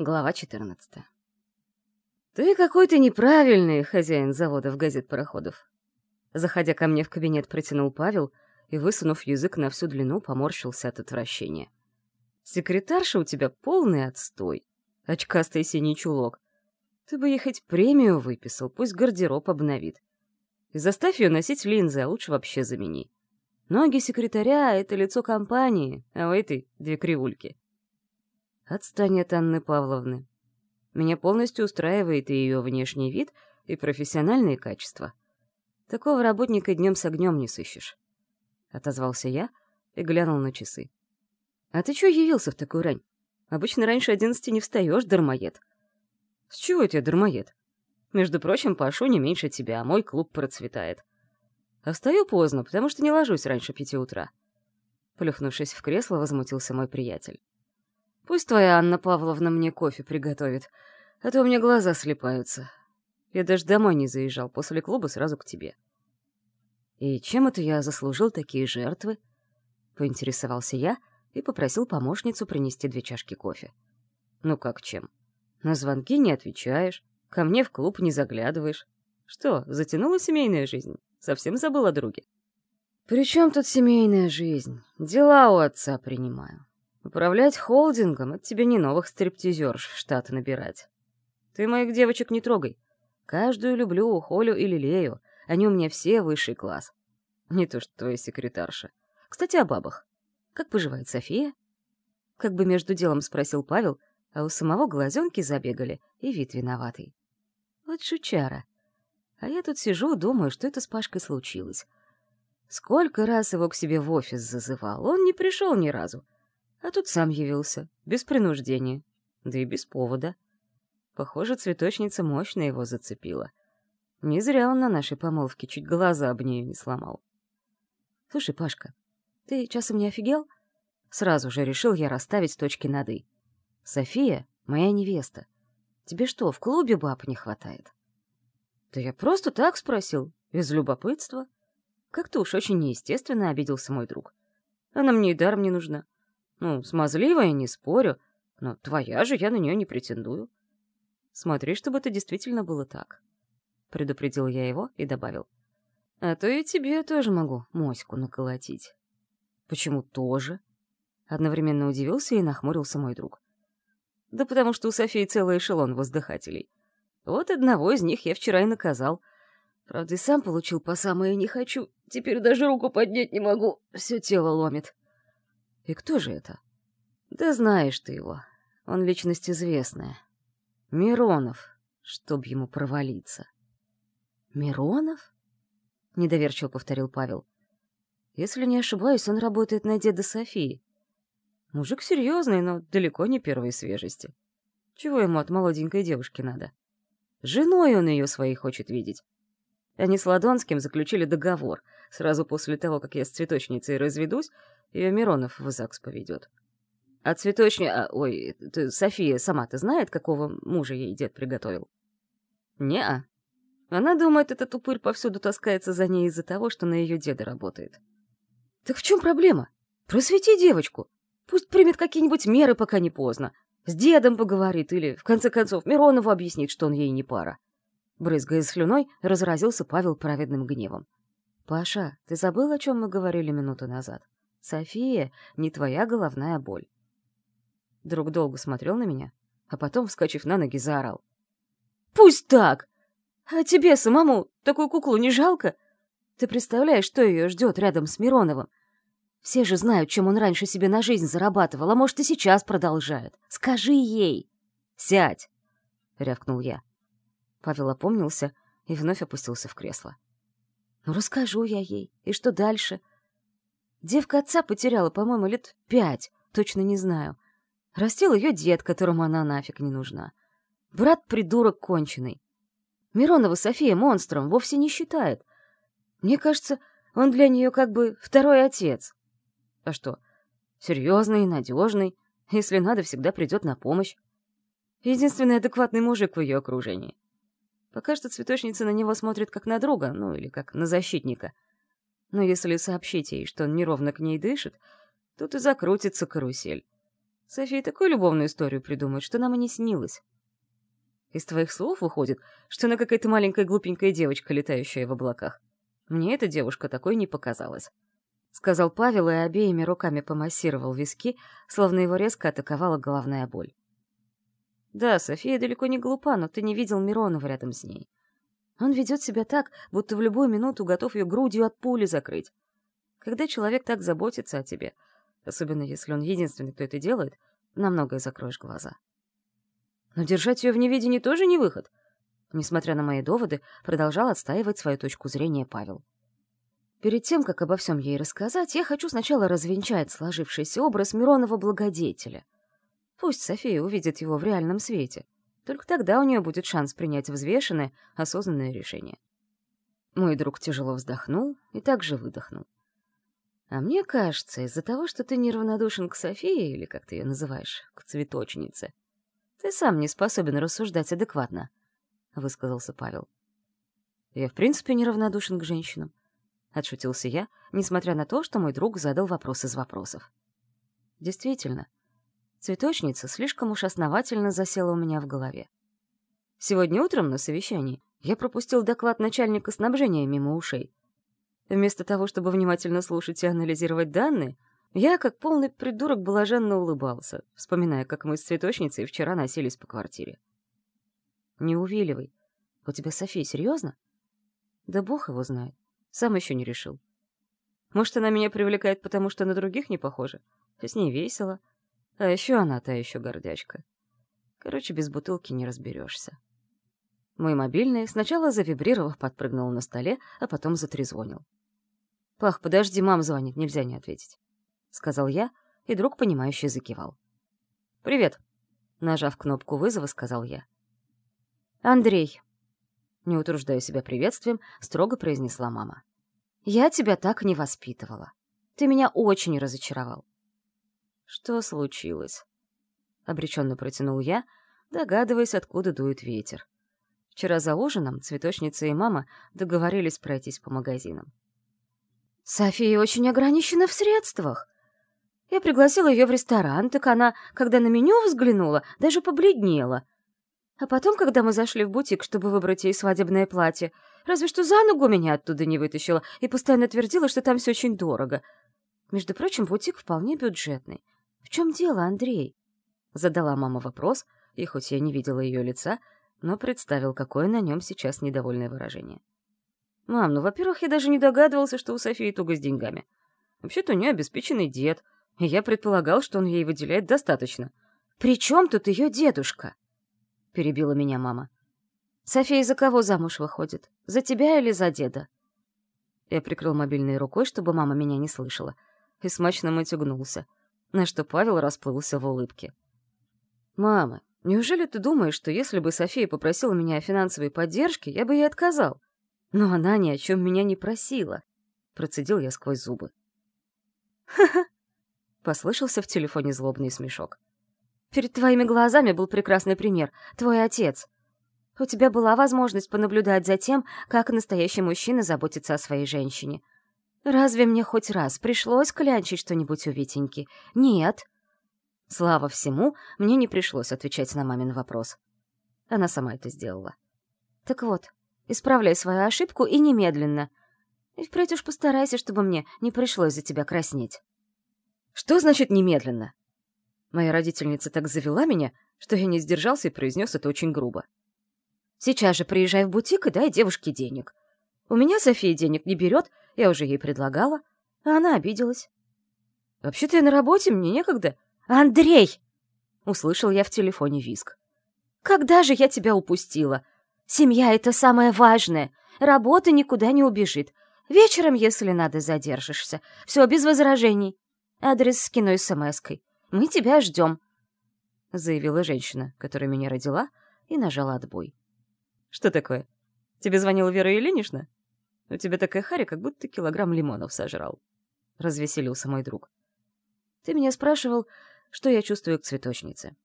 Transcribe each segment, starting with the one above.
Глава 14. «Ты какой-то неправильный хозяин заводов газет-пароходов». Заходя ко мне в кабинет, протянул Павел и, высунув язык на всю длину, поморщился от отвращения. «Секретарша у тебя полный отстой. Очкастый синий чулок. Ты бы ей хоть премию выписал, пусть гардероб обновит. И заставь ее носить линзы, а лучше вообще замени. Ноги секретаря — это лицо компании, а у этой — две кривульки. Отстань от Анны Павловны. Меня полностью устраивает и ее внешний вид, и профессиональные качества. Такого работника днем с огнем не сыщешь. Отозвался я и глянул на часы. А ты чё явился в такую рань? Обычно раньше одиннадцати не встаешь, дармоед. С чего тебе дармоед? Между прочим, Пашу не меньше тебя, а мой клуб процветает. А встаю поздно, потому что не ложусь раньше пяти утра. Плюхнувшись в кресло, возмутился мой приятель. Пусть твоя Анна Павловна мне кофе приготовит, а то у меня глаза слепаются. Я даже домой не заезжал, после клуба сразу к тебе. И чем это я заслужил такие жертвы? Поинтересовался я и попросил помощницу принести две чашки кофе. Ну как чем? На звонки не отвечаешь, ко мне в клуб не заглядываешь. Что, затянула семейная жизнь? Совсем забыл о друге? «При чем тут семейная жизнь? Дела у отца принимаю. Управлять холдингом — это тебе не новых стриптизерш в штат набирать. Ты моих девочек не трогай. Каждую люблю, ухолю и лелею. Они у меня все высший класс. Не то что твоя секретарша. Кстати, о бабах. Как поживает София? Как бы между делом спросил Павел, а у самого глазенки забегали, и вид виноватый. Вот шучара. А я тут сижу, думаю, что это с Пашкой случилось. Сколько раз его к себе в офис зазывал, он не пришел ни разу. А тут сам явился, без принуждения, да и без повода. Похоже, цветочница мощно его зацепила. Не зря он на нашей помолвке чуть глаза об нее не сломал. «Слушай, Пашка, ты часом не офигел?» Сразу же решил я расставить точки над «и». «София — моя невеста. Тебе что, в клубе баб не хватает?» «Да я просто так спросил, из любопытства. Как-то уж очень неестественно обиделся мой друг. Она мне и даром не нужна. Ну, смазливая, не спорю, но твоя же, я на нее не претендую. Смотри, чтобы это действительно было так. Предупредил я его и добавил. А то и тебе тоже могу моську наколотить. Почему тоже? Одновременно удивился и нахмурился мой друг. Да потому что у Софии целый эшелон воздыхателей. Вот одного из них я вчера и наказал. Правда, и сам получил по самое не хочу. Теперь даже руку поднять не могу. Все тело ломит. И кто же это? Да знаешь ты его. Он личность известная. Миронов, чтоб ему провалиться. Миронов? Недоверчиво повторил Павел. Если не ошибаюсь, он работает на деда Софии. Мужик серьезный, но далеко не первой свежести. Чего ему от молоденькой девушки надо? Женой он ее своей хочет видеть. Они с Ладонским заключили договор. Сразу после того, как я с цветочницей разведусь, ее Миронов в ЗАГС поведет. А цветочня... А, ой, ты, София сама-то знает, какого мужа ей дед приготовил? Не-а. Она думает, этот упырь повсюду таскается за ней из-за того, что на ее деда работает. Так в чем проблема? Просвети девочку. Пусть примет какие-нибудь меры, пока не поздно. С дедом поговорит или, в конце концов, Миронову объяснит, что он ей не пара. Брызгая слюной, разразился Павел праведным гневом. «Паша, ты забыл, о чем мы говорили минуту назад?» София, не твоя головная боль. Друг долго смотрел на меня, а потом, вскочив на ноги, заорал. «Пусть так! А тебе самому такую куклу не жалко? Ты представляешь, что ее ждет рядом с Мироновым? Все же знают, чем он раньше себе на жизнь зарабатывал, а может, и сейчас продолжает. Скажи ей!» «Сядь!» — рявкнул я. Павел опомнился и вновь опустился в кресло. «Ну, расскажу я ей. И что дальше? Девка отца потеряла, по-моему, лет пять, точно не знаю. Растил ее дед, которому она нафиг не нужна. Брат-придурок конченый. Миронова София монстром вовсе не считает. Мне кажется, он для нее как бы второй отец. А что, серьезный, надежный, если надо, всегда придет на помощь. Единственный адекватный мужик в ее окружении. Пока что цветочница на него смотрит как на друга, ну или как на защитника — но если сообщить ей, что он неровно к ней дышит, тут и закрутится карусель. София такую любовную историю придумает, что нам и не снилось. Из твоих слов выходит, что она какая-то маленькая глупенькая девочка, летающая в облаках. Мне эта девушка такой не показалась. Сказал Павел и обеими руками помассировал виски, словно его резко атаковала головная боль. Да, София далеко не глупа, но ты не видел Миронова рядом с ней. Он ведет себя так, будто в любую минуту готов ее грудью от пули закрыть. Когда человек так заботится о тебе, особенно если он единственный, кто это делает, на многое закроешь глаза. Но держать ее в неведении тоже не выход. Несмотря на мои доводы, продолжал отстаивать свою точку зрения Павел. Перед тем, как обо всем ей рассказать, я хочу сначала развенчать сложившийся образ Миронова благодетеля. Пусть София увидит его в реальном свете. Только тогда у нее будет шанс принять взвешенное, осознанное решение. Мой друг тяжело вздохнул и также выдохнул. А мне кажется, из-за того, что ты неравнодушен к Софии, или как ты ее называешь, к цветочнице, ты сам не способен рассуждать адекватно, — высказался Павел. Я в принципе неравнодушен к женщинам, — отшутился я, несмотря на то, что мой друг задал вопрос из вопросов. Действительно, цветочница слишком уж основательно засела у меня в голове. Сегодня утром на совещании я пропустил доклад начальника снабжения мимо ушей, Вместо того, чтобы внимательно слушать и анализировать данные, я, как полный придурок, блаженно улыбался, вспоминая, как мы с цветочницей вчера носились по квартире. «Не увиливай. У тебя София серьезно?» «Да бог его знает. Сам еще не решил. Может, она меня привлекает, потому что на других не похожа. С ней весело. А еще она та еще гордячка. Короче, без бутылки не разберешься. Мой мобильный, сначала завибрировав, подпрыгнул на столе, а потом затрезвонил. «Пах, подожди, мам звонит, нельзя не ответить», — сказал я, и друг, понимающий, закивал. «Привет», — нажав кнопку вызова, сказал я. «Андрей», — не утруждая себя приветствием, строго произнесла мама. «Я тебя так не воспитывала. Ты меня очень разочаровал». «Что случилось?» — обреченно протянул я, догадываясь, откуда дует ветер. Вчера за ужином цветочница и мама договорились пройтись по магазинам. София очень ограничена в средствах. Я пригласила ее в ресторан, так она, когда на меню взглянула, даже побледнела. А потом, когда мы зашли в бутик, чтобы выбрать ей свадебное платье, разве что за ногу меня оттуда не вытащила и постоянно твердила, что там все очень дорого. Между прочим, бутик вполне бюджетный. В чем дело, Андрей? Задала мама вопрос, и хоть я не видела ее лица, но представил, какое на нем сейчас недовольное выражение. «Мам, ну, во-первых, я даже не догадывался, что у Софии туго с деньгами. Вообще-то у нее обеспеченный дед, и я предполагал, что он ей выделяет достаточно. «При чем тут ее дедушка?» — перебила меня мама. «София за кого замуж выходит? За тебя или за деда?» Я прикрыл мобильной рукой, чтобы мама меня не слышала, и смачно матюгнулся, на что Павел расплылся в улыбке. «Мама, неужели ты думаешь, что если бы София попросила меня о финансовой поддержке, я бы ей отказал?» Но она ни о чем меня не просила. Процедил я сквозь зубы. «Ха-ха!» — послышался в телефоне злобный смешок. «Перед твоими глазами был прекрасный пример. Твой отец. У тебя была возможность понаблюдать за тем, как настоящий мужчина заботится о своей женщине. Разве мне хоть раз пришлось клянчить что-нибудь у Витеньки? Нет!» Слава всему, мне не пришлось отвечать на мамин вопрос. Она сама это сделала. Так вот, Исправляй свою ошибку и немедленно. И впредь уж постарайся, чтобы мне не пришлось за тебя краснеть. Что значит немедленно? Моя родительница так завела меня, что я не сдержался и произнес это очень грубо. Сейчас же приезжай в бутик и дай девушке денег. У меня София денег не берет, я уже ей предлагала, а она обиделась. Вообще-то я на работе, мне некогда. Андрей! Услышал я в телефоне визг. Когда же я тебя упустила? Семья — это самое важное. Работа никуда не убежит. Вечером, если надо, задержишься. Все без возражений. Адрес скину смс-кой. Мы тебя ждем. Заявила женщина, которая меня родила, и нажала отбой. Что такое? Тебе звонила Вера Ильинична? У тебя такая харя, как будто килограмм лимонов сожрал. Развеселился мой друг. Ты меня спрашивал, что я чувствую к цветочнице.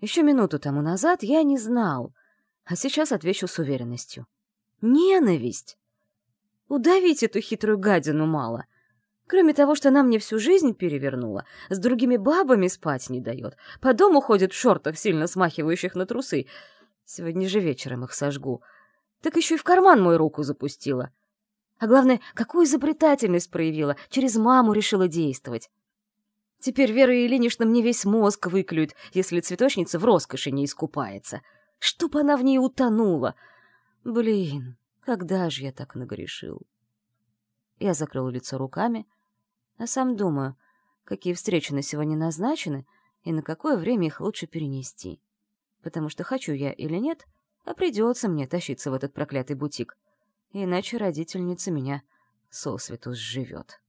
Еще минуту тому назад я не знал, а сейчас отвечу с уверенностью. Ненависть! Удавить эту хитрую гадину мало. Кроме того, что она мне всю жизнь перевернула, с другими бабами спать не дает, по дому ходит в шортах, сильно смахивающих на трусы. Сегодня же вечером их сожгу. Так еще и в карман мою руку запустила. А главное, какую изобретательность проявила, через маму решила действовать. Теперь Вера Ильинична мне весь мозг выклюет, если цветочница в роскоши не искупается. Чтоб она в ней утонула. Блин, когда же я так нагрешил? Я закрыл лицо руками, а сам думаю, какие встречи на сегодня назначены и на какое время их лучше перенести. Потому что хочу я или нет, а придется мне тащиться в этот проклятый бутик. Иначе родительница меня сосвету сживет.